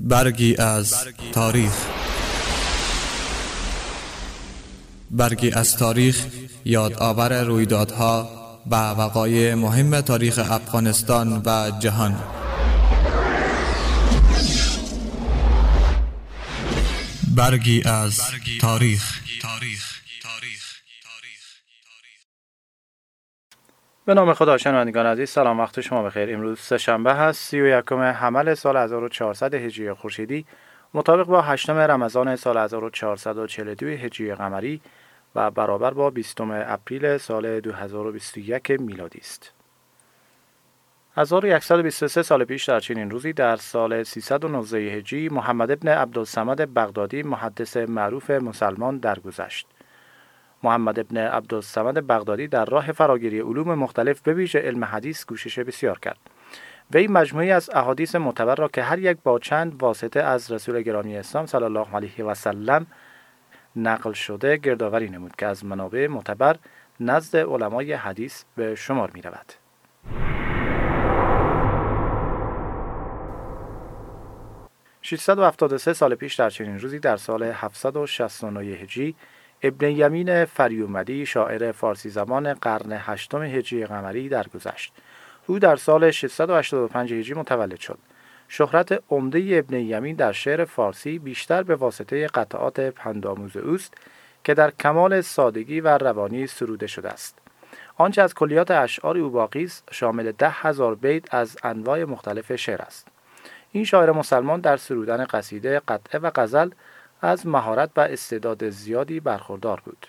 برگی از تاریخ. برگی از تاریخ یادآور رویدادها و وقایع مهم تاریخ افغانستان و جهان. برگی از تاریخ. به نام خدا شنوندگان عزیز سلام وقت شما بخیر امروز سه شنبه هست سی و یکم حمل سال 1400 هجری خورشیدی مطابق با هشتم رمضان سال 1442 هجری قمری و برابر با 20 اپریل سال 2021 میلادی است. 1123 سال پیش در چنین روزی در سال 319 هجری محمد ابن عبدالصمد بغدادی محدث معروف مسلمان درگذشت. محمد ابن عبدالصمد بغدادی در راه فراگیری علوم مختلف به ویژه علم حدیث کوشش بسیار کرد. وی مجموعی از احادیث معتبر را که هر یک با چند واسطه از رسول گرامی اسلام صلی الله علیه و سلم نقل شده گردآوری نمود که از منابع معتبر نزد علمای حدیث به شمار می رود. سال پیش در چنین روزی در سال 769 هجری ابن یمین فریومدی شاعر فارسی زمان قرن هشتم هجری قمری درگذشت. او در سال 685 هجری متولد شد. شهرت عمده ابن یمین در شعر فارسی بیشتر به واسطه قطعات پندآموز اوست که در کمال سادگی و روانی سروده شده است. آنچه از کلیات اشعار او باقی است شامل ده هزار بیت از انواع مختلف شعر است. این شاعر مسلمان در سرودن قصیده قطعه و غزل از مهارت و استعداد زیادی برخوردار بود.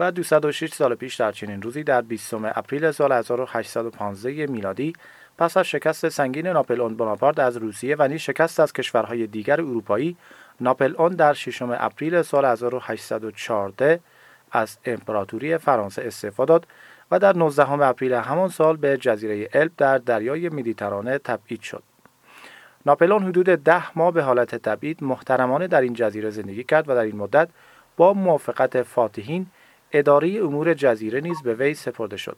و 206 سال پیش در چنین روزی در 20 اپریل سال 1815 میلادی پس از شکست سنگین ناپلئون بناپارت از روسیه و نیز شکست از کشورهای دیگر اروپایی ناپلئون در 6 اپریل سال 1814 از امپراتوری فرانسه استعفا داد و در 19 اپریل همان سال به جزیره الب در دریای مدیترانه تبعید شد. ناپلئون حدود ده ماه به حالت تبعید محترمانه در این جزیره زندگی کرد و در این مدت با موافقت فاتحین اداره امور جزیره نیز به وی سپرده شد.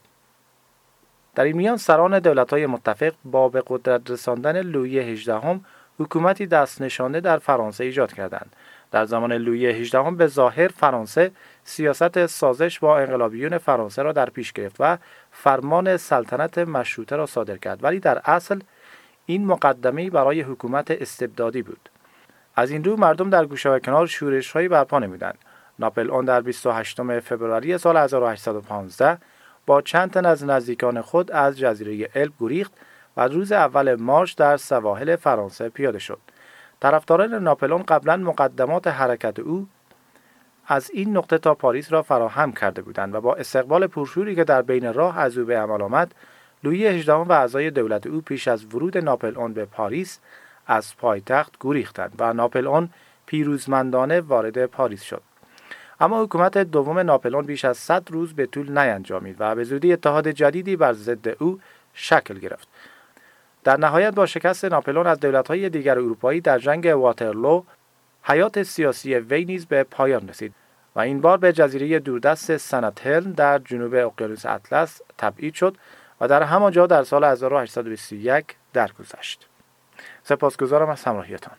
در این میان سران دولت‌های متفق با به قدرت رساندن لویی هجدهم حکومتی دست نشانده در فرانسه ایجاد کردند در زمان لویی هجدهم به ظاهر فرانسه سیاست سازش با انقلابیون فرانسه را در پیش گرفت و فرمان سلطنت مشروطه را صادر کرد. ولی در اصل این مقدمه برای حکومت استبدادی بود. از این رو مردم در گوشه و کنار شورش هایی برپا نمودند. ناپل اون در 28 فوریه سال 1815 با چند تن از نزدیکان خود از جزیره الب گریخت و روز اول مارچ در سواحل فرانسه پیاده شد. طرفداران ناپلون قبلا مقدمات حرکت او از این نقطه تا پاریس را فراهم کرده بودند و با استقبال پرشوری که در بین راه از او به عمل آمد لویی هجدهم و اعضای دولت او پیش از ورود ناپلئون به پاریس از پایتخت گریختند و ناپلئون پیروزمندانه وارد پاریس شد. اما حکومت دوم ناپلئون بیش از 100 روز به طول نینجامید و به زودی اتحاد جدیدی بر ضد او شکل گرفت. در نهایت با شکست ناپلون از دولت‌های دیگر اروپایی در جنگ واترلو حیات سیاسی وی نیز به پایان رسید و این بار به جزیره دوردست سنتهلن در جنوب اقیانوس اطلس تبعید شد و در همانجا در سال 1821 درگذشت. سپاسگزارم از همراهیتان.